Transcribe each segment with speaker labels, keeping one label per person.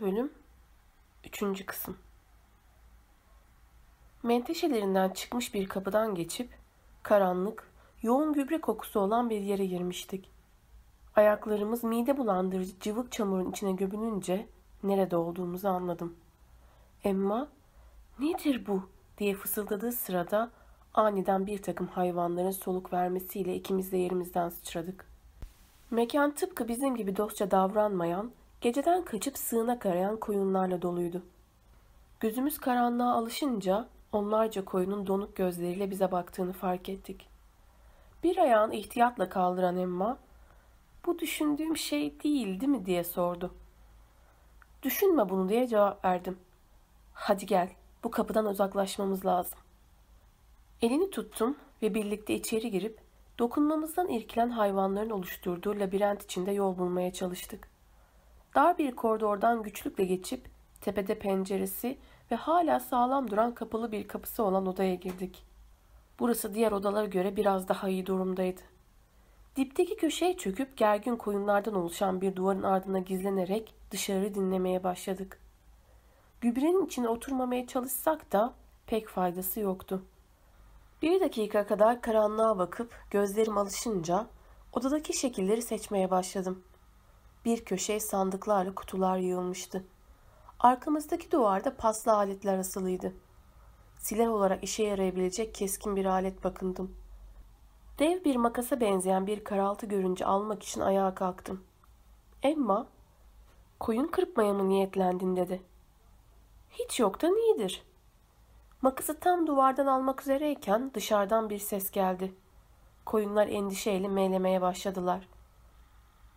Speaker 1: bölüm 3. kısım Menteşelerinden çıkmış bir kapıdan geçip karanlık, yoğun gübre kokusu olan bir yere girmiştik. Ayaklarımız mide bulandırıcı cıvık çamurun içine gömülünce nerede olduğumuzu anladım. Emma nedir bu diye fısıldadığı sırada aniden bir takım hayvanların soluk vermesiyle ikimiz de yerimizden sıçradık. Mekan tıpkı bizim gibi dostça davranmayan, geceden kaçıp sığınak arayan koyunlarla doluydu. Gözümüz karanlığa alışınca onlarca koyunun donuk gözleriyle bize baktığını fark ettik. Bir ayağını ihtiyatla kaldıran Emma, bu düşündüğüm şey değil değil mi diye sordu. Düşünme bunu diye cevap verdim. Hadi gel, bu kapıdan uzaklaşmamız lazım. Elini tuttum ve birlikte içeri girip dokunmamızdan irkilen hayvanların oluşturduğu labirent içinde yol bulmaya çalıştık. Dar bir koridordan güçlükle geçip tepede penceresi ve hala sağlam duran kapalı bir kapısı olan odaya girdik. Burası diğer odalara göre biraz daha iyi durumdaydı. Dipteki köşeye çöküp gergin koyunlardan oluşan bir duvarın ardına gizlenerek dışarı dinlemeye başladık. Gübrenin içine oturmamaya çalışsak da pek faydası yoktu. Bir dakika kadar karanlığa bakıp gözlerim alışınca odadaki şekilleri seçmeye başladım. Bir köşeye sandıklarla kutular yığılmıştı. Arkamızdaki duvarda paslı aletler asılıydı. Silah olarak işe yarayabilecek keskin bir alet bakındım. Dev bir makasa benzeyen bir karaltı görünce almak için ayağa kalktım. Emma, koyun kırpmaya mı niyetlendin dedi. Hiç yoktan iyidir. Makası tam duvardan almak üzereyken dışarıdan bir ses geldi. Koyunlar endişeyle meylemeye başladılar.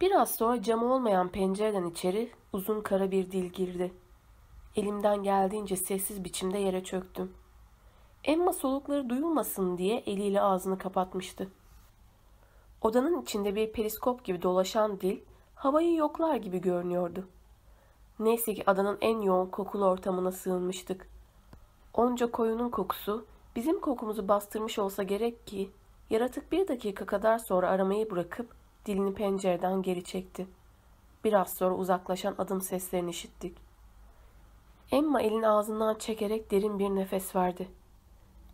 Speaker 1: Biraz sonra camı olmayan pencereden içeri uzun kara bir dil girdi. Elimden geldiğince sessiz biçimde yere çöktüm. Emma solukları duyulmasın diye eliyle ağzını kapatmıştı. Odanın içinde bir periskop gibi dolaşan dil havayı yoklar gibi görünüyordu. Neyse ki adanın en yoğun kokulu ortamına sığınmıştık. Onca koyunun kokusu bizim kokumuzu bastırmış olsa gerek ki yaratık bir dakika kadar sonra aramayı bırakıp dilini pencereden geri çekti. Biraz sonra uzaklaşan adım seslerini işittik. Emma elini ağzından çekerek derin bir nefes verdi.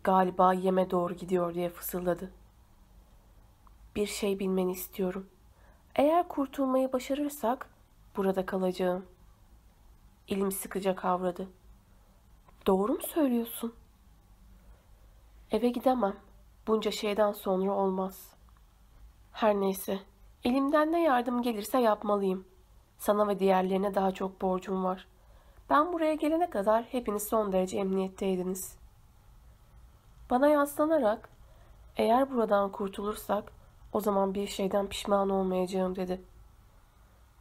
Speaker 1: Galiba yeme doğru gidiyor diye fısıldadı. Bir şey bilmeni istiyorum. Eğer kurtulmayı başarırsak burada kalacağım. Elimi sıkıca kavradı. Doğru mu söylüyorsun? Eve gidemem. Bunca şeyden sonra olmaz. Her neyse. Elimden ne yardım gelirse yapmalıyım. Sana ve diğerlerine daha çok borcum var. Ben buraya gelene kadar hepiniz son derece emniyetteydiniz. Bana yaslanarak, eğer buradan kurtulursak o zaman bir şeyden pişman olmayacağım dedi.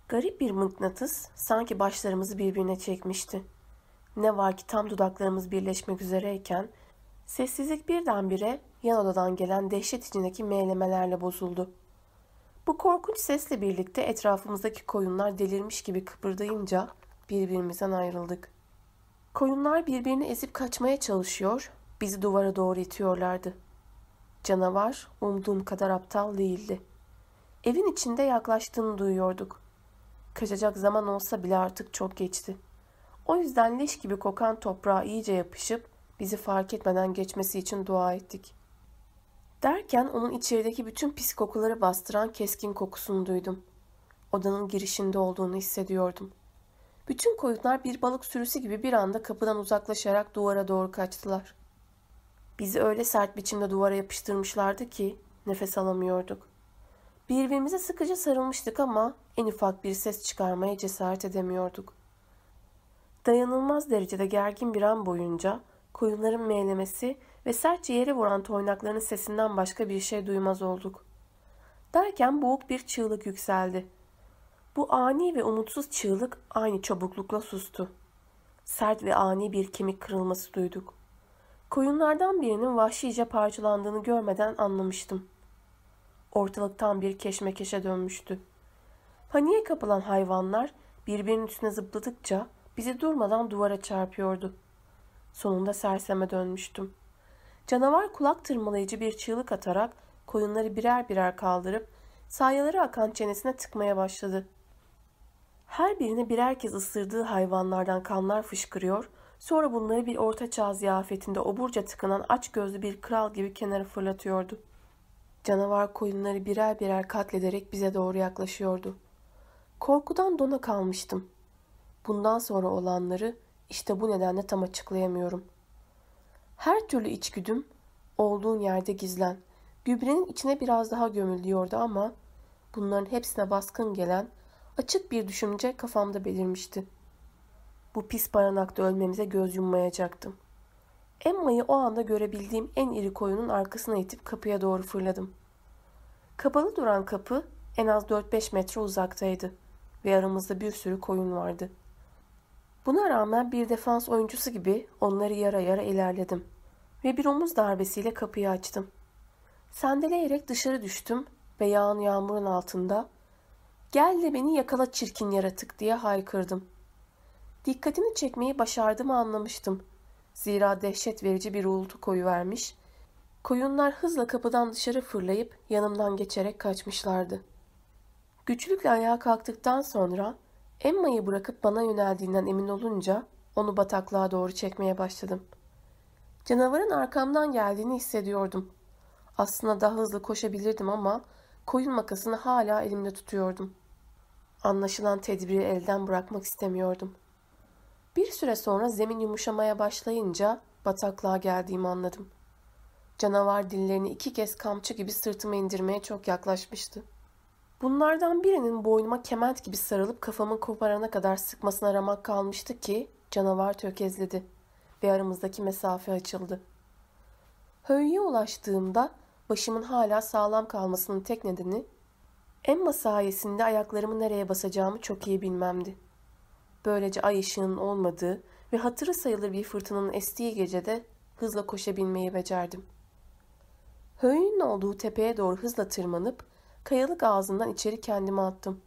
Speaker 1: Garip bir mıknatıs sanki başlarımızı birbirine çekmişti. Ne var ki tam dudaklarımız birleşmek üzereyken sessizlik birdenbire yan odadan gelen dehşet içindeki meylemelerle bozuldu. Bu korkunç sesle birlikte etrafımızdaki koyunlar delirmiş gibi kıpırdayınca birbirimizden ayrıldık. Koyunlar birbirini ezip kaçmaya çalışıyor, bizi duvara doğru itiyorlardı. Canavar umduğum kadar aptal değildi. Evin içinde yaklaştığını duyuyorduk. Kaçacak zaman olsa bile artık çok geçti. O yüzden leş gibi kokan toprağa iyice yapışıp bizi fark etmeden geçmesi için dua ettik. Derken onun içerideki bütün pis kokuları bastıran keskin kokusunu duydum. Odanın girişinde olduğunu hissediyordum. Bütün koyunlar bir balık sürüsü gibi bir anda kapıdan uzaklaşarak duvara doğru kaçtılar. Bizi öyle sert biçimde duvara yapıştırmışlardı ki nefes alamıyorduk. Birbirimize sıkıca sarılmıştık ama en ufak bir ses çıkarmaya cesaret edemiyorduk. Dayanılmaz derecede gergin bir an boyunca koyunların meylemesi ve sertçe yere vuran toynakların sesinden başka bir şey duymaz olduk. Derken boğuk bir çığlık yükseldi. Bu ani ve umutsuz çığlık aynı çabuklukla sustu. Sert ve ani bir kemik kırılması duyduk. Koyunlardan birinin vahşice parçalandığını görmeden anlamıştım. Ortalıktan bir keşmekeşe dönmüştü. Paniğe kapılan hayvanlar birbirinin üstüne zıpladıkça bizi durmadan duvara çarpıyordu. Sonunda serseme dönmüştüm. Canavar kulak tırmalayıcı bir çığlık atarak koyunları birer birer kaldırıp sayaları akan çenesine tıkmaya başladı. Her birine birer kez ısırdığı hayvanlardan kanlar fışkırıyor, sonra bunları bir ortaçağ ziyafetinde oburca tıkanan aç gözlü bir kral gibi kenara fırlatıyordu. Canavar koyunları birer birer katlederek bize doğru yaklaşıyordu. Korkudan dona kalmıştım. Bundan sonra olanları işte bu nedenle tam açıklayamıyorum. Her türlü içgüdüm olduğun yerde gizlen. Gübrenin içine biraz daha gömülüyordu ama bunların hepsine baskın gelen açık bir düşünce kafamda belirmişti. Bu pis barınakta ölmemize göz yummayacaktım. Emma'yı o anda görebildiğim en iri koyunun arkasına itip kapıya doğru fırladım. Kapalı duran kapı en az 4-5 metre uzaktaydı ve aramızda bir sürü koyun vardı. Buna rağmen bir defans oyuncusu gibi onları yara yara ilerledim ve bir omuz darbesiyle kapıyı açtım. Sendeleyerek dışarı düştüm ve yağan yağmurun altında ''Gel de beni yakala çirkin yaratık'' diye haykırdım. Dikkatini çekmeyi başardığımı anlamıştım. Zira dehşet verici bir uğultu koyuvermiş, koyunlar hızla kapıdan dışarı fırlayıp yanımdan geçerek kaçmışlardı. Güçlükle ayağa kalktıktan sonra Emma'yı bırakıp bana yöneldiğinden emin olunca onu bataklığa doğru çekmeye başladım. Canavarın arkamdan geldiğini hissediyordum. Aslında daha hızlı koşabilirdim ama koyun makasını hala elimde tutuyordum. Anlaşılan tedbiri elden bırakmak istemiyordum. Bir süre sonra zemin yumuşamaya başlayınca bataklığa geldiğimi anladım. Canavar dillerini iki kez kamçı gibi sırtıma indirmeye çok yaklaşmıştı. Bunlardan birinin boynuma kement gibi sarılıp kafamın koparana kadar sıkmasına ramak kalmıştı ki canavar tökezledi ve aramızdaki mesafe açıldı. Höyüye ulaştığımda başımın hala sağlam kalmasının tek nedeni Emma sayesinde ayaklarımı nereye basacağımı çok iyi bilmemdi. Böylece ay ışığının olmadığı ve hatırı sayılır bir fırtınanın estiği gecede hızla koşabilmeyi becerdim. Höyüğün olduğu tepeye doğru hızla tırmanıp kayalık ağzından içeri kendimi attım.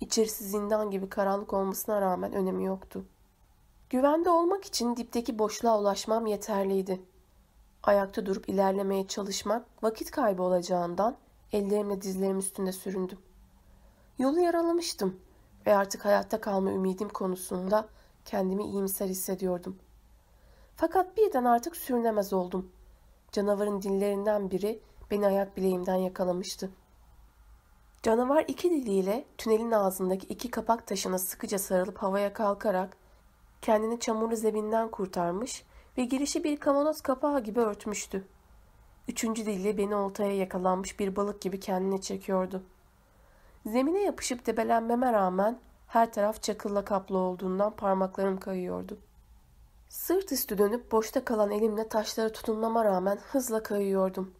Speaker 1: İçerisi zindan gibi karanlık olmasına rağmen önemi yoktu. Güvende olmak için dipteki boşluğa ulaşmam yeterliydi. Ayakta durup ilerlemeye çalışmak vakit kaybı olacağından ellerimle dizlerim üstünde süründüm. Yolu yaralamıştım ve artık hayatta kalma ümidim konusunda kendimi iyimser hissediyordum. Fakat birden artık sürünemez oldum. Canavarın dillerinden biri beni ayak bileğimden yakalamıştı. Canavar iki diliyle tünelin ağzındaki iki kapak taşına sıkıca sarılıp havaya kalkarak kendini çamurlu zebinden kurtarmış ve girişi bir kavanoz kapağı gibi örtmüştü. Üçüncü dille beni oltaya yakalanmış bir balık gibi kendine çekiyordu. Zemine yapışıp debelenmeme rağmen her taraf çakılla kaplı olduğundan parmaklarım kayıyordu. Sırt üstü dönüp boşta kalan elimle taşlara tutunmama rağmen hızla kayıyordum.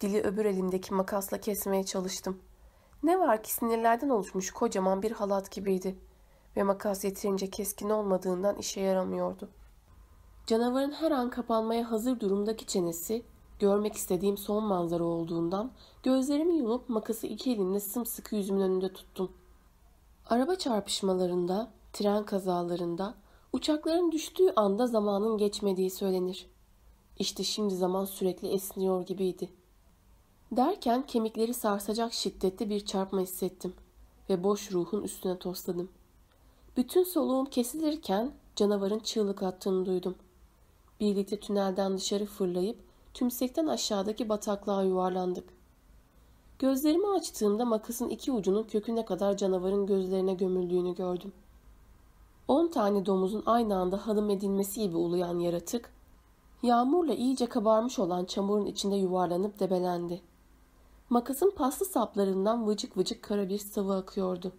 Speaker 1: Dili öbür elimdeki makasla kesmeye çalıştım. Ne var ki sinirlerden oluşmuş kocaman bir halat gibiydi ve makas yeterince keskin olmadığından işe yaramıyordu. Canavarın her an kapanmaya hazır durumdaki çenesi görmek istediğim son manzara olduğundan gözlerimi yumup makası iki elimle sımsıkı yüzümün önünde tuttum. Araba çarpışmalarında, tren kazalarında, uçakların düştüğü anda zamanın geçmediği söylenir. İşte şimdi zaman sürekli esniyor gibiydi. Derken kemikleri sarsacak şiddette bir çarpma hissettim ve boş ruhun üstüne tosladım. Bütün soluğum kesilirken canavarın çığlık attığını duydum. Birlikte tünelden dışarı fırlayıp tümsekten aşağıdaki bataklığa yuvarlandık. Gözlerimi açtığımda makasın iki ucunun köküne kadar canavarın gözlerine gömüldüğünü gördüm. On tane domuzun aynı anda hanım edilmesi gibi uluyan yaratık, yağmurla iyice kabarmış olan çamurun içinde yuvarlanıp debelendi. Makasın paslı saplarından vıcık vıcık kara bir sıvı akıyordu.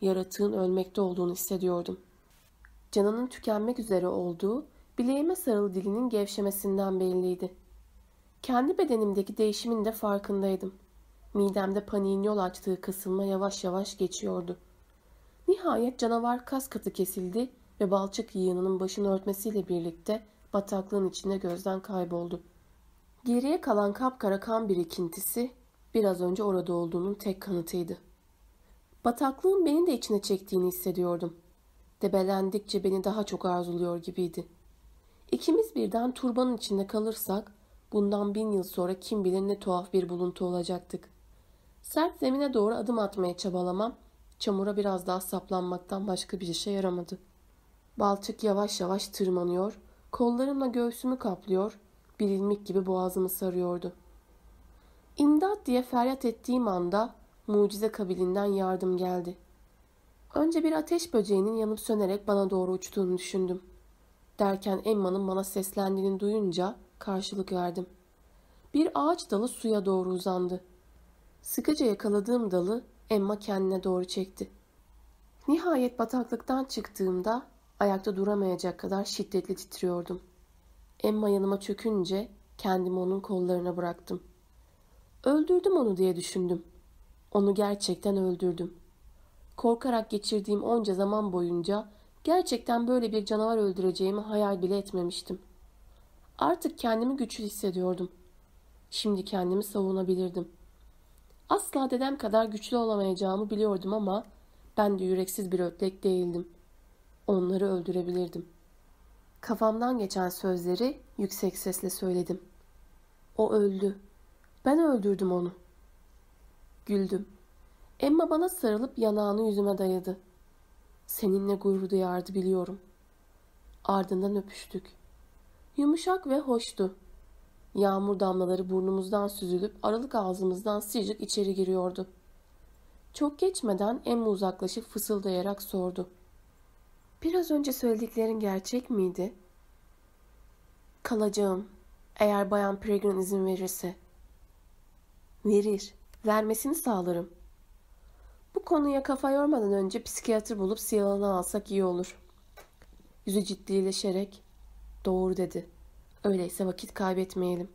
Speaker 1: Yaratığın ölmekte olduğunu hissediyordum. Canının tükenmek üzere olduğu, bileğime sarılı dilinin gevşemesinden belliydi. Kendi bedenimdeki değişimin de farkındaydım. Midemde paniğin yol açtığı kısılma yavaş yavaş geçiyordu. Nihayet canavar kas katı kesildi ve balçık yığınının başını örtmesiyle birlikte bataklığın içinde gözden kayboldu. Geriye kalan kapkara kan birikintisi biraz önce orada olduğunun tek kanıtıydı. Bataklığın beni de içine çektiğini hissediyordum. Debelendikçe beni daha çok arzuluyor gibiydi. İkimiz birden turbanın içinde kalırsak bundan bin yıl sonra kim bilir ne tuhaf bir buluntu olacaktık. Sert zemine doğru adım atmaya çabalamam çamura biraz daha saplanmaktan başka bir işe yaramadı. Balçık yavaş yavaş tırmanıyor, kollarımla göğsümü kaplıyor, bir ilmik gibi boğazımı sarıyordu. İmdat diye feryat ettiğim anda mucize kabilinden yardım geldi. Önce bir ateş böceğinin yanıp sönerek bana doğru uçtuğunu düşündüm. Derken Emma'nın bana seslendiğini duyunca karşılık verdim. Bir ağaç dalı suya doğru uzandı. Sıkıca yakaladığım dalı Emma kendine doğru çekti. Nihayet bataklıktan çıktığımda ayakta duramayacak kadar şiddetli titriyordum. Emma yanıma çökünce kendimi onun kollarına bıraktım. Öldürdüm onu diye düşündüm. Onu gerçekten öldürdüm. Korkarak geçirdiğim onca zaman boyunca gerçekten böyle bir canavar öldüreceğimi hayal bile etmemiştim. Artık kendimi güçlü hissediyordum. Şimdi kendimi savunabilirdim. Asla dedem kadar güçlü olamayacağımı biliyordum ama ben de yüreksiz bir ötlek değildim. Onları öldürebilirdim. Kafamdan geçen sözleri yüksek sesle söyledim. O öldü. Ben öldürdüm onu. Güldüm. Emma bana sarılıp yanağını yüzüme dayadı. Seninle gurur duyardı biliyorum. Ardından öpüştük. Yumuşak ve hoştu. Yağmur damlaları burnumuzdan süzülüp aralık ağzımızdan sıcak içeri giriyordu. Çok geçmeden Emma uzaklaşıp fısıldayarak sordu. Biraz önce söylediklerin gerçek miydi? Kalacağım. Eğer Bayan Peregrine izin verirse. Verir. Vermesini sağlarım. Bu konuya kafa yormadan önce psikiyatr bulup siyahını alsak iyi olur. Yüzü ciddileşerek doğru dedi. Öyleyse vakit kaybetmeyelim.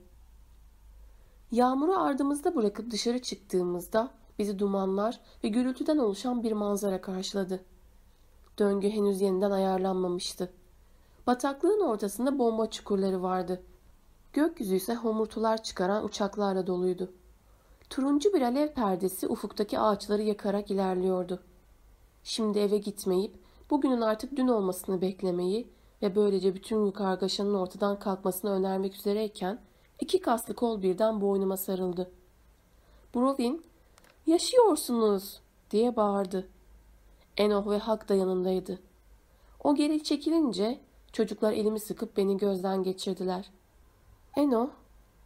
Speaker 1: Yağmuru ardımızda bırakıp dışarı çıktığımızda bizi dumanlar ve gürültüden oluşan bir manzara karşıladı. Döngü henüz yeniden ayarlanmamıştı. Bataklığın ortasında bomba çukurları vardı. Gökyüzü ise homurtular çıkaran uçaklarla doluydu. Turuncu bir alev perdesi ufuktaki ağaçları yakarak ilerliyordu. Şimdi eve gitmeyip bugünün artık dün olmasını beklemeyi ve böylece bütün bu kargaşanın ortadan kalkmasını önermek üzereyken iki kaslı kol birden boynuma sarıldı. Brovin, yaşıyorsunuz diye bağırdı. Enoh ve Hak da yanındaydı. O geri çekilince çocuklar elimi sıkıp beni gözden geçirdiler. Enoh,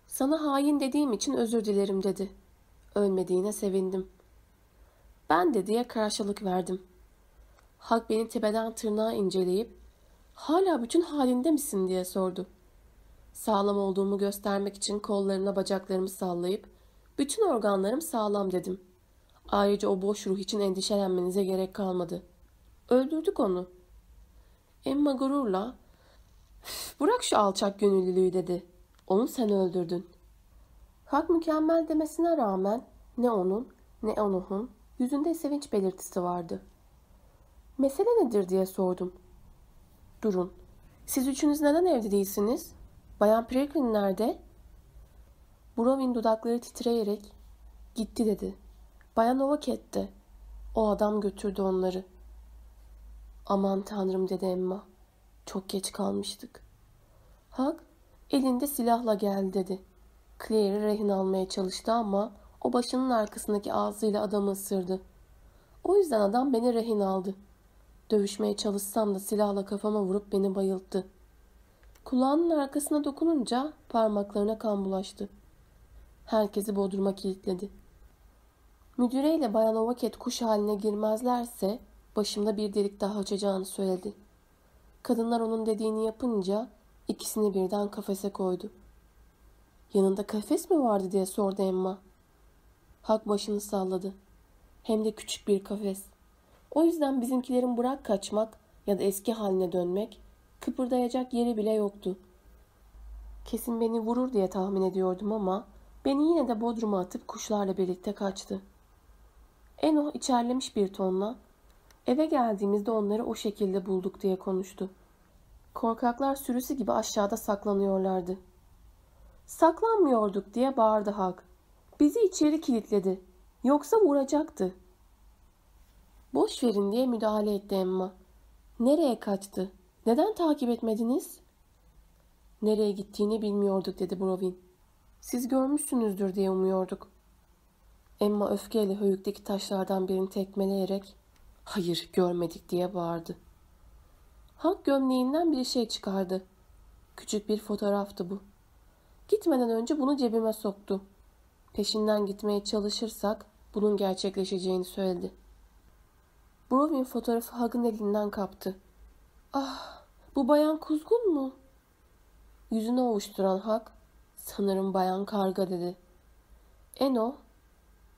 Speaker 1: sana hain dediğim için özür dilerim dedi. Ölmediğine sevindim. Ben de diye karşılık verdim. Hak beni tepeden tırnağa inceleyip ''Hala bütün halinde misin?'' diye sordu. Sağlam olduğumu göstermek için kollarına bacaklarımı sallayıp ''Bütün organlarım sağlam'' dedim. Ayrıca o boş ruh için endişelenmenize gerek kalmadı. Öldürdük onu. Emma gururla ''Bırak şu alçak gönüllülüğü'' dedi. ''Onu sen öldürdün.'' Hak mükemmel demesine rağmen ne onun ne Onuh'un yüzünde sevinç belirtisi vardı. Mesele nedir diye sordum. Durun. Siz üçünüz neden evde değilsiniz? Bayan Peregrine nerede? Brovin dudakları titreyerek gitti dedi. Bayan Ovaket'te. O adam götürdü onları. Aman tanrım dedi Emma. Çok geç kalmıştık. Hak elinde silahla geldi dedi. Claire'i rehin almaya çalıştı ama o başının arkasındaki ağzıyla adamı ısırdı. O yüzden adam beni rehin aldı. Dövüşmeye çalışsam da silahla kafama vurup beni bayılttı. Kulağının arkasına dokununca parmaklarına kan bulaştı. Herkesi bodruma kilitledi. Müdüreyle Bayan Ovaket kuş haline girmezlerse başımda bir delik daha açacağını söyledi. Kadınlar onun dediğini yapınca ikisini birden kafese koydu. Yanında kafes mi vardı diye sordu Emma. Hak başını salladı. Hem de küçük bir kafes. O yüzden bizimkilerin bırak kaçmak ya da eski haline dönmek, kıpırdayacak yeri bile yoktu. Kesin beni vurur diye tahmin ediyordum ama beni yine de bodruma atıp kuşlarla birlikte kaçtı. Enoh içerlemiş bir tonla eve geldiğimizde onları o şekilde bulduk diye konuştu. Korkaklar sürüsü gibi aşağıda saklanıyorlardı. Saklanmıyorduk diye bağırdı Hak. Bizi içeri kilitledi. Yoksa vuracaktı. Boş verin diye müdahale etti Emma. Nereye kaçtı? Neden takip etmediniz? Nereye gittiğini bilmiyorduk dedi Brovin. Siz görmüşsünüzdür diye umuyorduk. Emma öfkeyle höyükteki taşlardan birini tekmeleyerek Hayır görmedik diye bağırdı. Hak gömleğinden bir şey çıkardı. Küçük bir fotoğraftı bu. Gitmeden önce bunu cebime soktu. Peşinden gitmeye çalışırsak bunun gerçekleşeceğini söyledi. Brovin fotoğrafı Hag'ın elinden kaptı. Ah, bu bayan kuzgun mu? Yüzünü ovuşturan Hag, sanırım bayan karga dedi. Eno,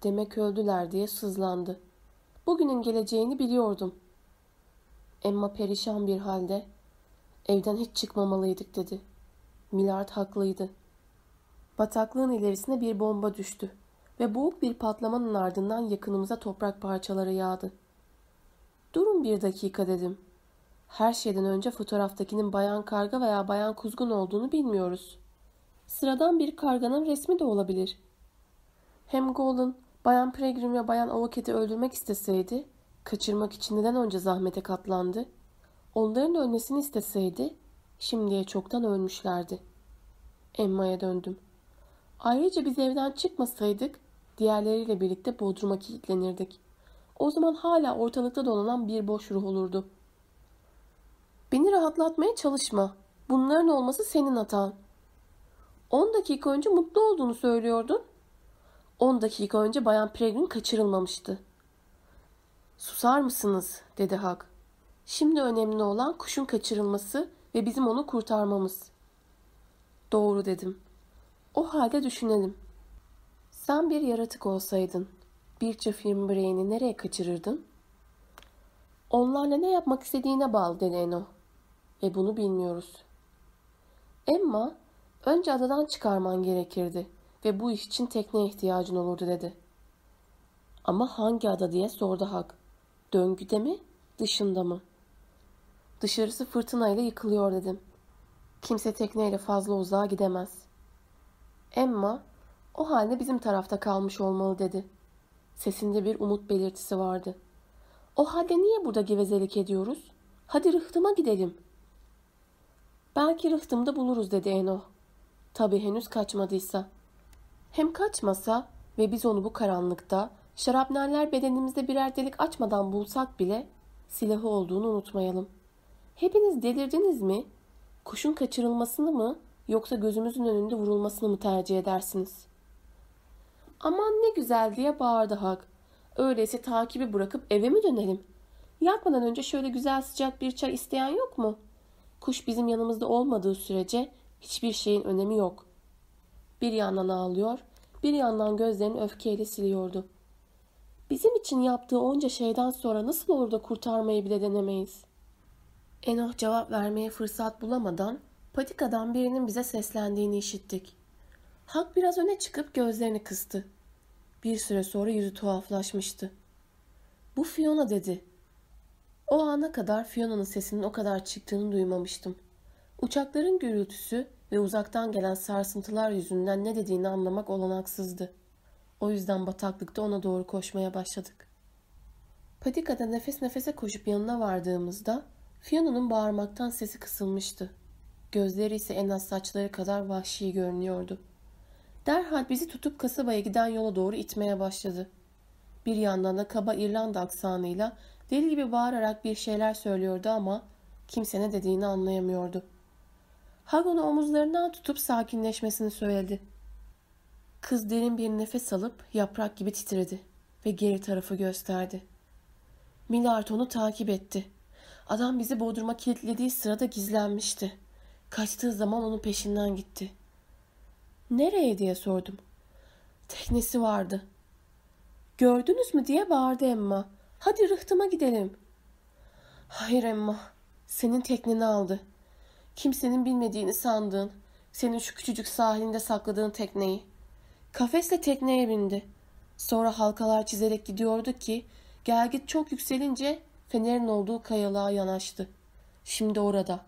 Speaker 1: demek öldüler diye sızlandı. Bugünün geleceğini biliyordum. Emma perişan bir halde, evden hiç çıkmamalıydık dedi. Millard haklıydı. Bataklığın ilerisine bir bomba düştü ve boğuk bir patlamanın ardından yakınımıza toprak parçaları yağdı. Durun bir dakika dedim. Her şeyden önce fotoğraftakinin bayan karga veya bayan kuzgun olduğunu bilmiyoruz. Sıradan bir karganın resmi de olabilir. Hem Golden bayan Peregrine ve bayan Avoket'i öldürmek isteseydi, kaçırmak için neden önce zahmete katlandı? Onların ölmesini isteseydi, şimdiye çoktan ölmüşlerdi. Emma'ya döndüm. Ayrıca biz evden çıkmasaydık, diğerleriyle birlikte Bodrum'a kilitlenirdik. O zaman hala ortalıkta dolanan bir boş ruh olurdu. Beni rahatlatmaya çalışma. Bunların olması senin hatan. On dakika önce mutlu olduğunu söylüyordun. On dakika önce Bayan Pregrin kaçırılmamıştı. Susar mısınız? dedi Hak. Şimdi önemli olan kuşun kaçırılması ve bizim onu kurtarmamız. Doğru dedim. O halde düşünelim. Sen bir yaratık olsaydın, bir çift bireğini nereye kaçırırdın? Onlarla ne yapmak istediğine bağlı dedi Eno. Ve bunu bilmiyoruz. Emma, önce adadan çıkarman gerekirdi ve bu iş için tekneye ihtiyacın olurdu dedi. Ama hangi ada diye sordu Hak. Döngüde mi, dışında mı? Dışarısı fırtınayla yıkılıyor dedim. Kimse tekneyle fazla uzağa gidemez. Emma, o halde bizim tarafta kalmış olmalı dedi. Sesinde bir umut belirtisi vardı. O halde niye burada gevezelik ediyoruz? Hadi rıhtıma gidelim. Belki rıhtımda buluruz dedi Eno. Tabii henüz kaçmadıysa. Hem kaçmasa ve biz onu bu karanlıkta şarapneller bedenimizde birer delik açmadan bulsak bile silahı olduğunu unutmayalım. Hepiniz delirdiniz mi? Kuşun kaçırılmasını mı yoksa gözümüzün önünde vurulmasını mı tercih edersiniz? Aman ne güzel diye bağırdı Hak. Öyleyse takibi bırakıp eve mi dönelim? Yatmadan önce şöyle güzel sıcak bir çay isteyen yok mu? Kuş bizim yanımızda olmadığı sürece hiçbir şeyin önemi yok. Bir yandan ağlıyor, bir yandan gözlerini öfkeyle siliyordu. Bizim için yaptığı onca şeyden sonra nasıl olur da kurtarmayı bile denemeyiz? Enoh cevap vermeye fırsat bulamadan patikadan birinin bize seslendiğini işittik. Hak biraz öne çıkıp gözlerini kıstı. Bir süre sonra yüzü tuhaflaşmıştı. Bu Fiona dedi. O ana kadar Fiona'nın sesinin o kadar çıktığını duymamıştım. Uçakların gürültüsü ve uzaktan gelen sarsıntılar yüzünden ne dediğini anlamak olanaksızdı. O yüzden bataklıkta ona doğru koşmaya başladık. Patikada nefes nefese koşup yanına vardığımızda Fiona'nın bağırmaktan sesi kısılmıştı. Gözleri ise en az saçları kadar vahşi görünüyordu. Derhal bizi tutup kasabaya giden yola doğru itmeye başladı. Bir yandan da kaba İrlanda aksanıyla deli gibi bağırarak bir şeyler söylüyordu ama kimse ne dediğini anlayamıyordu. Hagon'u omuzlarından tutup sakinleşmesini söyledi. Kız derin bir nefes alıp yaprak gibi titredi ve geri tarafı gösterdi. Millard onu takip etti. Adam bizi Bodrum'a kilitlediği sırada gizlenmişti. Kaçtığı zaman onun peşinden gitti. Nereye diye sordum. Teknesi vardı. Gördünüz mü diye bağırdı Emma. Hadi rıhtıma gidelim. Hayır Emma. Senin tekneni aldı. Kimsenin bilmediğini sandığın, senin şu küçücük sahilinde sakladığın tekneyi. Kafesle tekneye bindi. Sonra halkalar çizerek gidiyordu ki gelgit çok yükselince fenerin olduğu kayalığa yanaştı. Şimdi orada.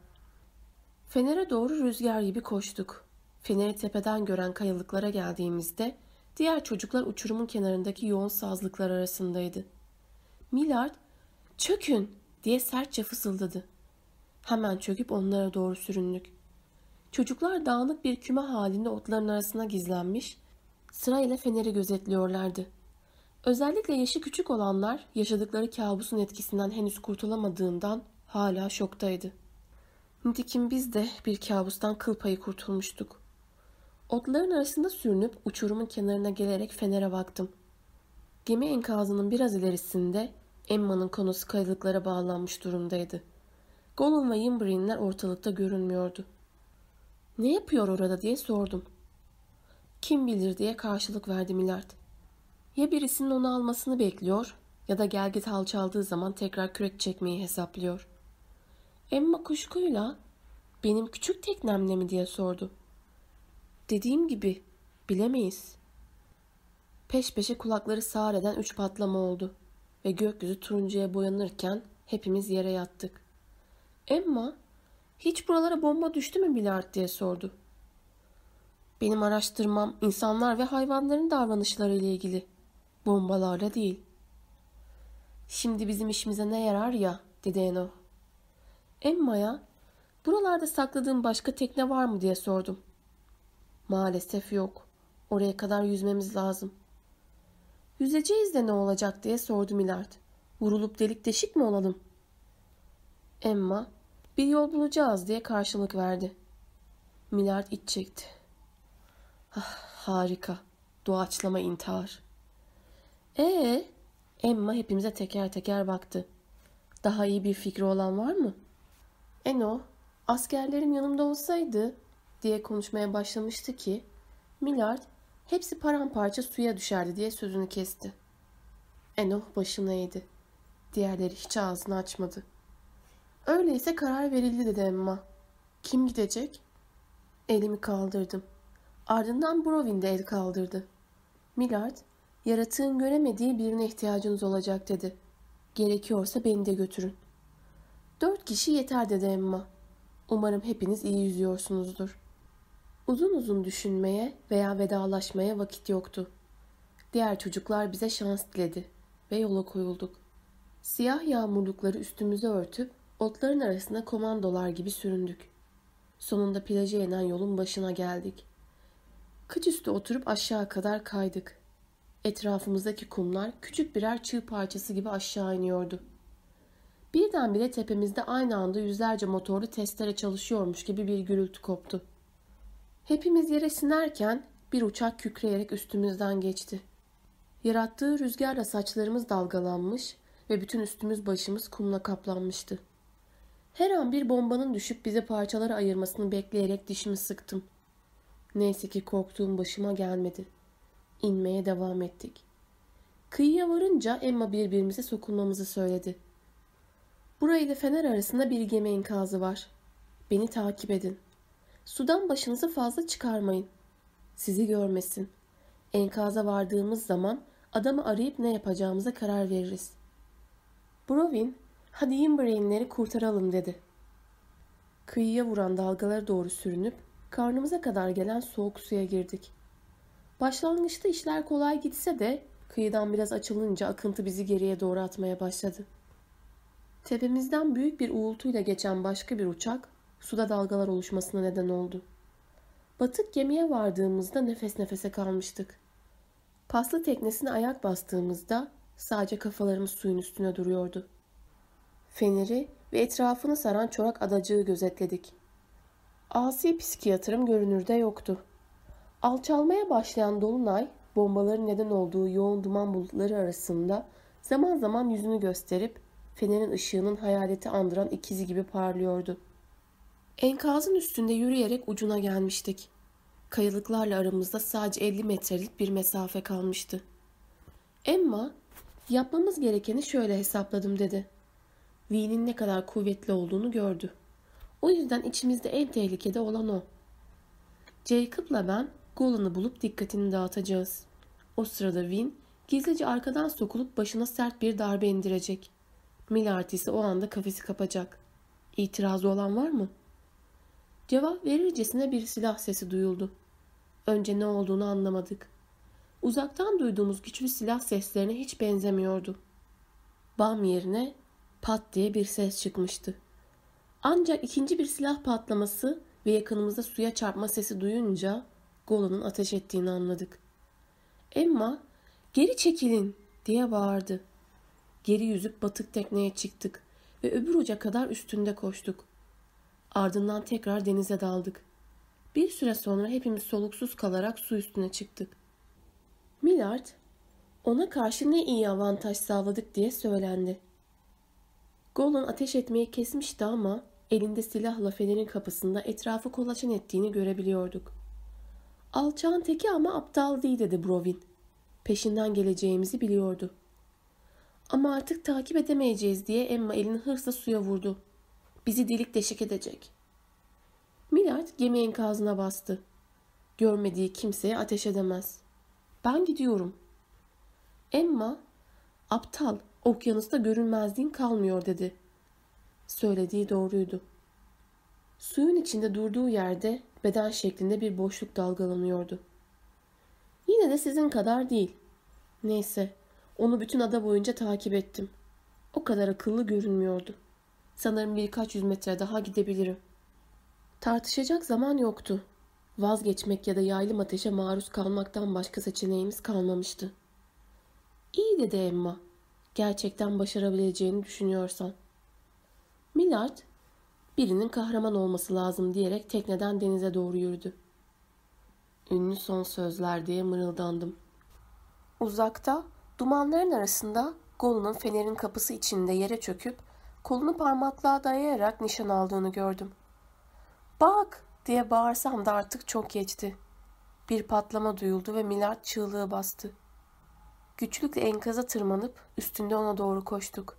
Speaker 1: Fenere doğru rüzgar gibi koştuk. Feneri tepeden gören kayalıklara geldiğimizde diğer çocuklar uçurumun kenarındaki yoğun sazlıklar arasındaydı. Millard, çökün diye sertçe fısıldadı. Hemen çöküp onlara doğru süründük. Çocuklar dağınık bir küme halinde otların arasına gizlenmiş, sırayla feneri gözetliyorlardı. Özellikle yaşı küçük olanlar yaşadıkları kabusun etkisinden henüz kurtulamadığından hala şoktaydı. Nitekim biz de bir kabustan kıl payı kurtulmuştuk. Otların arasında sürünüp uçurumun kenarına gelerek fenere baktım. Gemi enkazının biraz ilerisinde Emma'nın konusu kayalıklara bağlanmış durumdaydı. Gollum ve Ymbrine'ler ortalıkta görünmüyordu. Ne yapıyor orada diye sordum. Kim bilir diye karşılık verdi Milard. Ya birisinin onu almasını bekliyor ya da gelgit alçaldığı zaman tekrar kürek çekmeyi hesaplıyor. Emma kuşkuyla benim küçük teknemle mi diye sordu. Dediğim gibi bilemeyiz. Peş peşe kulakları sağır eden üç patlama oldu ve gökyüzü turuncuya boyanırken hepimiz yere yattık. Emma, hiç buralara bomba düştü mü Bilard diye sordu. Benim araştırmam insanlar ve hayvanların davranışları ile ilgili. Bombalarla değil. Şimdi bizim işimize ne yarar ya, dedi Eno. Emma'ya, buralarda sakladığım başka tekne var mı diye sordum. Maalesef yok. Oraya kadar yüzmemiz lazım. Yüzeceğiz de ne olacak diye sordu Milard. Vurulup delik deşik mi olalım? Emma, bir yol bulacağız diye karşılık verdi. Milard iç çekti. Ah, harika. Doğaçlama intihar. Ee, Emma hepimize teker teker baktı. Daha iyi bir fikri olan var mı? Eno, askerlerim yanımda olsaydı diye konuşmaya başlamıştı ki Millard hepsi paramparça suya düşerdi diye sözünü kesti. Eno başını eğdi. Diğerleri hiç ağzını açmadı. Öyleyse karar verildi dedi Emma. Kim gidecek? Elimi kaldırdım. Ardından Brovin de el kaldırdı. Millard, yaratığın göremediği birine ihtiyacınız olacak dedi. Gerekiyorsa beni de götürün. Dört kişi yeter dedi Emma. Umarım hepiniz iyi yüzüyorsunuzdur. Uzun uzun düşünmeye veya vedalaşmaya vakit yoktu. Diğer çocuklar bize şans diledi ve yola koyulduk. Siyah yağmurlukları üstümüze örtüp otların arasında komandolar gibi süründük. Sonunda plaja inen yolun başına geldik. Kıç üstü oturup aşağı kadar kaydık. Etrafımızdaki kumlar küçük birer çığ parçası gibi aşağı iniyordu. Birdenbire tepemizde aynı anda yüzlerce motorlu testere çalışıyormuş gibi bir gürültü koptu. Hepimiz yere sinerken bir uçak kükreyerek üstümüzden geçti. Yarattığı rüzgarla saçlarımız dalgalanmış ve bütün üstümüz başımız kumla kaplanmıştı. Her an bir bombanın düşüp bize parçalara ayırmasını bekleyerek dişimi sıktım. Neyse ki korktuğum başıma gelmedi. İnmeye devam ettik. Kıyıya varınca Emma birbirimize sokulmamızı söyledi. Burayı ile Fener arasında bir gemi enkazı var. Beni takip edin. Sudan başınızı fazla çıkarmayın. Sizi görmesin. Enkaza vardığımız zaman adamı arayıp ne yapacağımıza karar veririz. Brovin, hadi Yimbrain'leri kurtaralım dedi. Kıyıya vuran dalgalara doğru sürünüp karnımıza kadar gelen soğuk suya girdik. Başlangıçta işler kolay gitse de kıyıdan biraz açılınca akıntı bizi geriye doğru atmaya başladı. Tepemizden büyük bir uğultuyla geçen başka bir uçak suda dalgalar oluşmasına neden oldu. Batık gemiye vardığımızda nefes nefese kalmıştık. Paslı teknesine ayak bastığımızda sadece kafalarımız suyun üstüne duruyordu. Feneri ve etrafını saran çorak adacığı gözetledik. Asi psikiyatırım görünürde yoktu. Alçalmaya başlayan dolunay bombaların neden olduğu yoğun duman bulutları arasında zaman zaman yüzünü gösterip fenerin ışığının hayaleti andıran ikizi gibi parlıyordu. Enkazın üstünde yürüyerek ucuna gelmiştik. Kayalıklarla aramızda sadece 50 metrelik bir mesafe kalmıştı. Emma, yapmamız gerekeni şöyle hesapladım dedi. V'nin ne kadar kuvvetli olduğunu gördü. O yüzden içimizde en tehlikede olan o. Jacob'la ben Golan'ı bulup dikkatini dağıtacağız. O sırada Win gizlice arkadan sokulup başına sert bir darbe indirecek. Millard ise o anda kafesi kapacak. İtirazı olan var mı? Cevap verircesine bir silah sesi duyuldu. Önce ne olduğunu anlamadık. Uzaktan duyduğumuz güçlü silah seslerine hiç benzemiyordu. Bam yerine pat diye bir ses çıkmıştı. Ancak ikinci bir silah patlaması ve yakınımızda suya çarpma sesi duyunca Golan'ın ateş ettiğini anladık. Emma, geri çekilin diye bağırdı. Geri yüzüp batık tekneye çıktık ve öbür uca kadar üstünde koştuk. Ardından tekrar denize daldık. Bir süre sonra hepimiz soluksuz kalarak su üstüne çıktık. Millard, ona karşı ne iyi avantaj sağladık diye söylendi. Golan ateş etmeyi kesmişti ama elinde silahla fenerin kapısında etrafı kolaçan ettiğini görebiliyorduk. Alçağın teki ama aptal değil dedi Brovin. Peşinden geleceğimizi biliyordu. Ama artık takip edemeyeceğiz diye Emma elini hırsla suya vurdu. Bizi delik deşik edecek. Millard gemi enkazına bastı. Görmediği kimseye ateş edemez. Ben gidiyorum. Emma, aptal, okyanusta görünmezliğin kalmıyor dedi. Söylediği doğruydu. Suyun içinde durduğu yerde beden şeklinde bir boşluk dalgalanıyordu. Yine de sizin kadar değil. Neyse, onu bütün ada boyunca takip ettim. O kadar akıllı görünmüyordu. Sanırım birkaç yüz metre daha gidebilirim. Tartışacak zaman yoktu. Vazgeçmek ya da yaylım ateşe maruz kalmaktan başka seçeneğimiz kalmamıştı. İyi dedi Emma. Gerçekten başarabileceğini düşünüyorsan. Millard, birinin kahraman olması lazım diyerek tekneden denize doğru yürüdü. Ünlü son sözler diye mırıldandım. Uzakta, dumanların arasında Gollum'un fenerin kapısı içinde yere çöküp kolunu parmaklığa dayayarak nişan aldığını gördüm. Bak diye bağırsam da artık çok geçti. Bir patlama duyuldu ve Millard çığlığı bastı. Güçlükle enkaza tırmanıp üstünde ona doğru koştuk.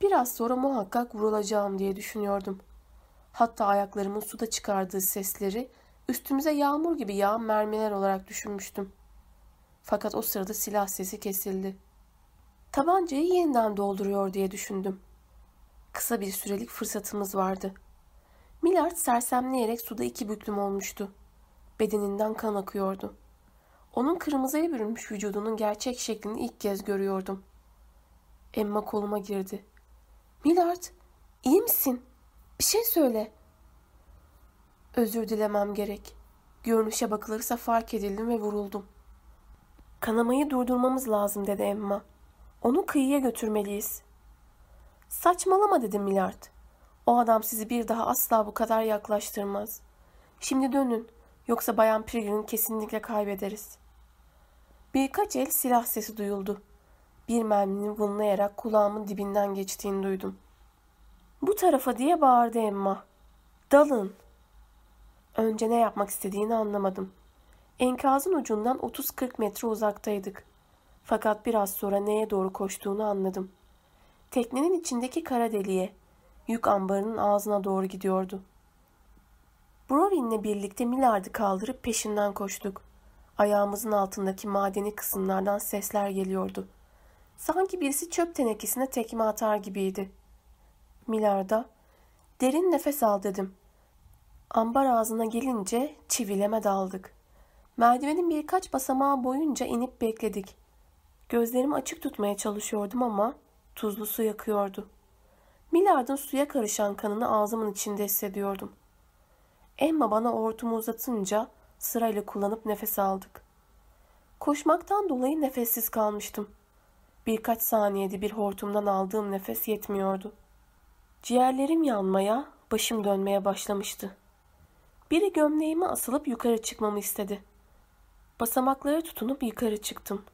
Speaker 1: Biraz sonra muhakkak vurulacağım diye düşünüyordum. Hatta ayaklarımın suda çıkardığı sesleri üstümüze yağmur gibi yağan mermiler olarak düşünmüştüm. Fakat o sırada silah sesi kesildi. Tabancayı yeniden dolduruyor diye düşündüm. Kısa bir sürelik fırsatımız vardı. Millard sersemleyerek suda iki büklüm olmuştu. Bedeninden kan akıyordu. Onun kırmızıya bürünmüş vücudunun gerçek şeklini ilk kez görüyordum. Emma koluma girdi. Millard, iyi misin? Bir şey söyle. Özür dilemem gerek. Görünüşe bakılırsa fark edildim ve vuruldum. Kanamayı durdurmamız lazım dedi Emma. Onu kıyıya götürmeliyiz. Saçmalama dedi Millard. O adam sizi bir daha asla bu kadar yaklaştırmaz. Şimdi dönün. Yoksa Bayan Priglin'i kesinlikle kaybederiz. Birkaç el silah sesi duyuldu. Bir merminin vınlayarak kulağımın dibinden geçtiğini duydum. Bu tarafa diye bağırdı Emma. Dalın. Önce ne yapmak istediğini anlamadım. Enkazın ucundan 30-40 metre uzaktaydık. Fakat biraz sonra neye doğru koştuğunu anladım. Teknenin içindeki kara deliğe, yük ambarının ağzına doğru gidiyordu. Brovin'le birlikte Millard'ı kaldırıp peşinden koştuk. Ayağımızın altındaki madeni kısımlardan sesler geliyordu. Sanki birisi çöp tenekesine tekme atar gibiydi. Milard'a, derin nefes al dedim. Ambar ağzına gelince çivileme daldık. Merdivenin birkaç basamağı boyunca inip bekledik. Gözlerimi açık tutmaya çalışıyordum ama tuzlu su yakıyordu. Millard'ın suya karışan kanını ağzımın içinde hissediyordum. Emma bana ortumu uzatınca sırayla kullanıp nefes aldık. Koşmaktan dolayı nefessiz kalmıştım. Birkaç saniyede bir hortumdan aldığım nefes yetmiyordu. Ciğerlerim yanmaya, başım dönmeye başlamıştı. Biri gömleğime asılıp yukarı çıkmamı istedi. Basamaklara tutunup yukarı çıktım.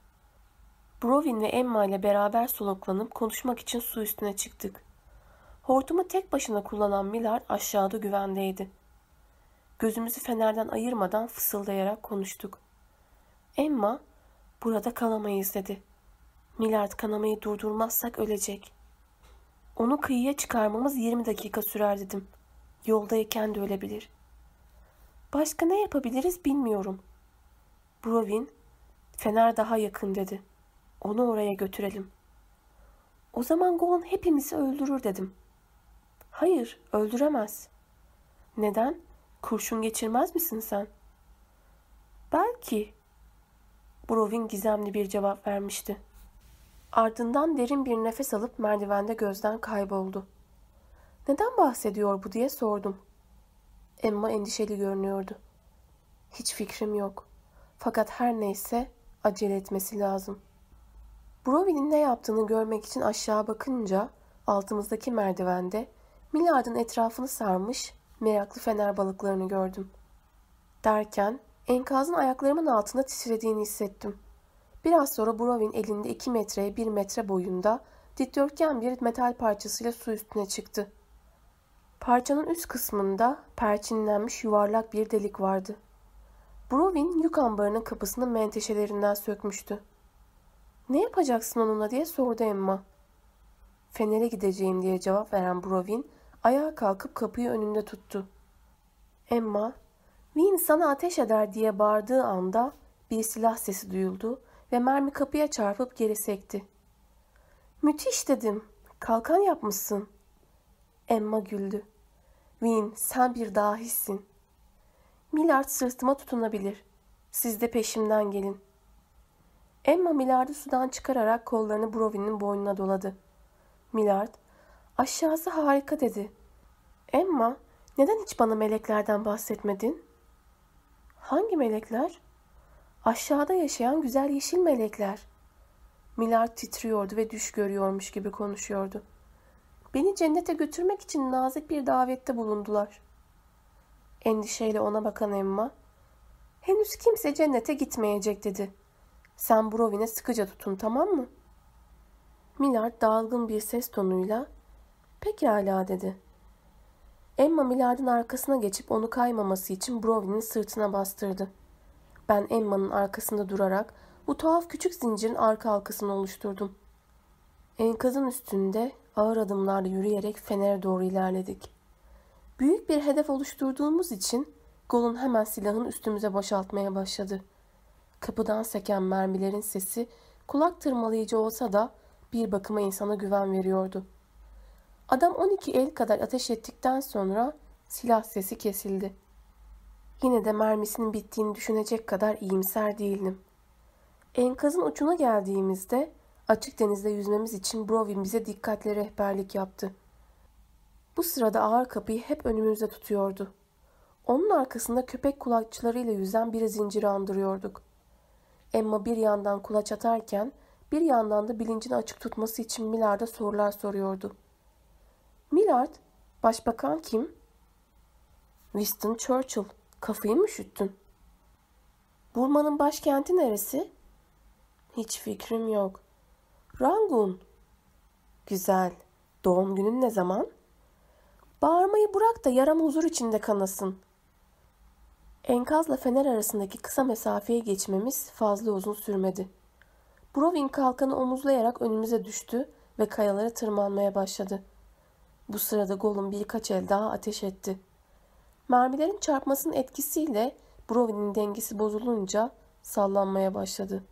Speaker 1: Brovin ve Emma ile beraber soluklanıp konuşmak için su üstüne çıktık. Hortumu tek başına kullanan Millard aşağıda güvendeydi. Gözümüzü fenerden ayırmadan fısıldayarak konuştuk. Emma, burada kalamayız dedi. Millard kanamayı durdurmazsak ölecek. Onu kıyıya çıkarmamız 20 dakika sürer dedim. Yoldayken de ölebilir. Başka ne yapabiliriz bilmiyorum. Brovin, fener daha yakın dedi. Onu oraya götürelim. O zaman Golan hepimizi öldürür dedim. Hayır, öldüremez. Neden? Kurşun geçirmez misin sen? Belki. Brovin gizemli bir cevap vermişti. Ardından derin bir nefes alıp merdivende gözden kayboldu. Neden bahsediyor bu diye sordum. Emma endişeli görünüyordu. Hiç fikrim yok. Fakat her neyse acele etmesi lazım. Brovin'in ne yaptığını görmek için aşağı bakınca altımızdaki merdivende Milard'ın etrafını sarmış meraklı fener balıklarını gördüm. Derken enkazın ayaklarımın altında titrediğini hissettim. Biraz sonra Brovin elinde iki metreye bir metre boyunda dikdörtgen bir metal parçasıyla su üstüne çıktı. Parçanın üst kısmında perçinlenmiş yuvarlak bir delik vardı. Brovin yük ambarının kapısını menteşelerinden sökmüştü. Ne yapacaksın onunla diye sordu Emma. Fener'e gideceğim diye cevap veren Brovin ayağa kalkıp kapıyı önünde tuttu. Emma, Win sana ateş eder diye bağırdığı anda bir silah sesi duyuldu ve mermi kapıya çarpıp geri sekti. Müthiş dedim. Kalkan yapmışsın. Emma güldü. Win sen bir dahisin. Millard sırtıma tutunabilir. Siz de peşimden gelin. Emma Millard'ı sudan çıkararak kollarını Brovin'in boynuna doladı. Millard, aşağısı harika dedi. Emma, neden hiç bana meleklerden bahsetmedin? Hangi melekler? Aşağıda yaşayan güzel yeşil melekler. Millard titriyordu ve düş görüyormuş gibi konuşuyordu. Beni cennete götürmek için nazik bir davette bulundular. Endişeyle ona bakan Emma, henüz kimse cennete gitmeyecek dedi. Sen Brovin'e sıkıca tutun tamam mı? Millard dalgın bir ses tonuyla, pekala dedi. Emma Millard'ın arkasına geçip onu kaymaması için Brovin'in sırtına bastırdı. Ben Emma'nın arkasında durarak bu tuhaf küçük zincirin arka halkasını oluşturdum. Enkazın üstünde ağır adımlarla yürüyerek Fener'e doğru ilerledik. Büyük bir hedef oluşturduğumuz için Gol'un hemen silahını üstümüze boşaltmaya başladı. Kapıdan seken mermilerin sesi kulak tırmalayıcı olsa da bir bakıma insana güven veriyordu. Adam 12 el kadar ateş ettikten sonra silah sesi kesildi. Yine de mermisinin bittiğini düşünecek kadar iyimser değildim. Enkazın ucuna geldiğimizde açık denizde yüzmemiz için Brovin bize dikkatli rehberlik yaptı. Bu sırada ağır kapıyı hep önümüzde tutuyordu. Onun arkasında köpek kulakçılarıyla yüzen bir zinciri andırıyorduk. Emma bir yandan kulaç atarken bir yandan da bilincini açık tutması için Millard'a sorular soruyordu. Millard, başbakan kim? Winston Churchill. Kafayı mı üşüttün? Burma'nın başkenti neresi? Hiç fikrim yok. Rangun. Güzel. Doğum günün ne zaman? Bağırmayı bırak da yaram huzur içinde kanasın. Enkazla fener arasındaki kısa mesafeye geçmemiz fazla uzun sürmedi. Brovin kalkanı omuzlayarak önümüze düştü ve kayalara tırmanmaya başladı. Bu sırada Gollum birkaç el daha ateş etti. Mermilerin çarpmasının etkisiyle Brovin'in dengesi bozulunca sallanmaya başladı.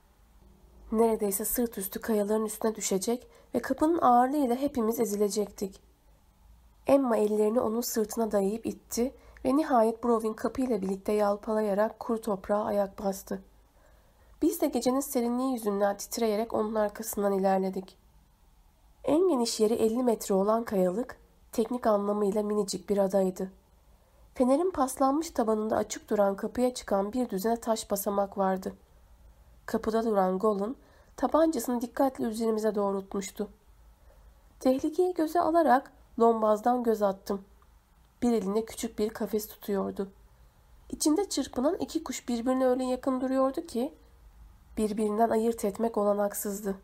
Speaker 1: Neredeyse sırt üstü kayaların üstüne düşecek ve kapının ağırlığıyla hepimiz ezilecektik. Emma ellerini onun sırtına dayayıp itti ve nihayet Brovin kapıyla birlikte yalpalayarak kuru toprağa ayak bastı. Biz de gecenin serinliği yüzünden titreyerek onun arkasından ilerledik. En geniş yeri 50 metre olan kayalık, teknik anlamıyla minicik bir adaydı. Fenerin paslanmış tabanında açık duran kapıya çıkan bir düzene taş basamak vardı. Kapıda duran Gollum tabancasını dikkatle üzerimize doğrultmuştu. Tehlikeyi göze alarak lombazdan göz attım. Bir elinde küçük bir kafes tutuyordu. İçinde çırpınan iki kuş birbirine öyle yakın duruyordu ki birbirinden ayırt etmek olanaksızdı.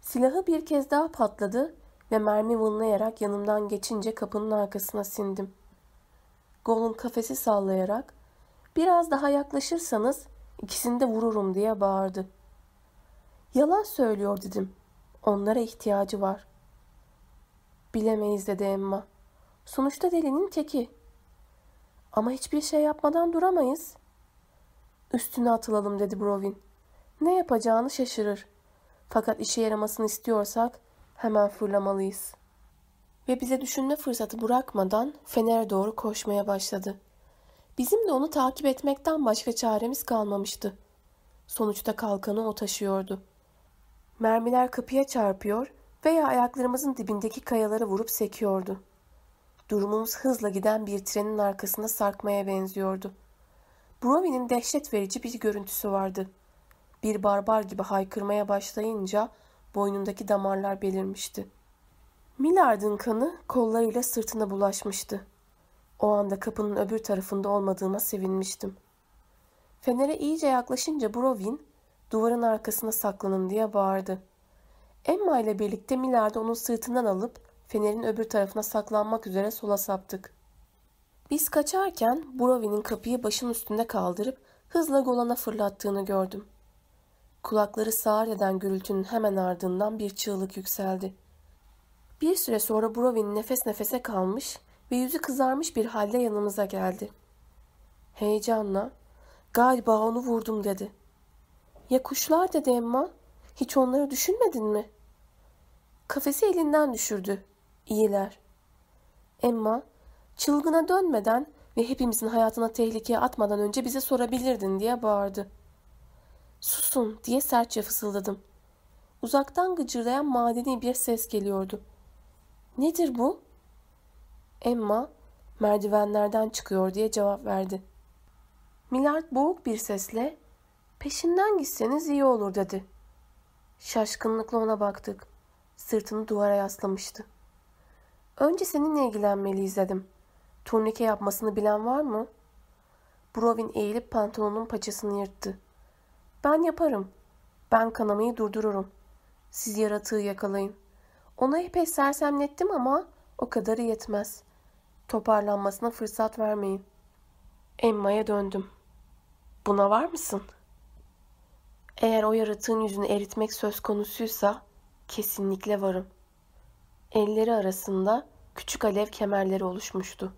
Speaker 1: Silahı bir kez daha patladı ve mermi vınlayarak yanımdan geçince kapının arkasına sindim. Golun kafesi sallayarak biraz daha yaklaşırsanız ikisini de vururum diye bağırdı. Yalan söylüyor dedim. Onlara ihtiyacı var. Bilemeyiz dedi Emma. Sonuçta delinin teki. Ama hiçbir şey yapmadan duramayız. Üstüne atılalım dedi Brovin. Ne yapacağını şaşırır. Fakat işe yaramasını istiyorsak hemen fırlamalıyız. Ve bize düşünme fırsatı bırakmadan Fener'e doğru koşmaya başladı. Bizim de onu takip etmekten başka çaremiz kalmamıştı. Sonuçta kalkanı o taşıyordu. Mermiler kapıya çarpıyor veya ayaklarımızın dibindeki kayaları vurup sekiyordu. Durumumuz hızla giden bir trenin arkasında sarkmaya benziyordu. Brovy'nin dehşet verici bir görüntüsü vardı. Bir barbar gibi haykırmaya başlayınca Boynundaki damarlar belirmişti. Millard'ın kanı kollarıyla sırtına bulaşmıştı. O anda kapının öbür tarafında olmadığıma sevinmiştim. Fener'e iyice yaklaşınca Brovin, duvarın arkasına saklanın diye bağırdı. Emma ile birlikte Millard'ı onun sırtından alıp fenerin öbür tarafına saklanmak üzere sola saptık. Biz kaçarken Brovin'in kapıyı başın üstünde kaldırıp hızla Golan'a fırlattığını gördüm. Kulakları sağır eden gürültünün hemen ardından bir çığlık yükseldi. Bir süre sonra Brovin nefes nefese kalmış ve yüzü kızarmış bir halde yanımıza geldi. Heyecanla, galiba onu vurdum dedi. Ya kuşlar dedi Emma, hiç onları düşünmedin mi? Kafesi elinden düşürdü. İyiler. Emma, çılgına dönmeden ve hepimizin hayatına tehlikeye atmadan önce bize sorabilirdin diye bağırdı. Susun diye sertçe fısıldadım. Uzaktan gıcırdayan madeni bir ses geliyordu. Nedir bu? Emma merdivenlerden çıkıyor diye cevap verdi. Milard boğuk bir sesle peşinden gitseniz iyi olur dedi. Şaşkınlıkla ona baktık. Sırtını duvara yaslamıştı. Önce seninle ilgilenmeliyiz dedim. Turnike yapmasını bilen var mı? Brovin eğilip pantolonun paçasını yırttı. Ben yaparım. Ben kanamayı durdururum. Siz yaratığı yakalayın. Ona epey sersemlettim ama o kadarı yetmez. Toparlanmasına fırsat vermeyin. Emma'ya döndüm. Buna var mısın? Eğer o yaratığın yüzünü eritmek söz konusuysa kesinlikle varım. Elleri arasında küçük alev kemerleri oluşmuştu.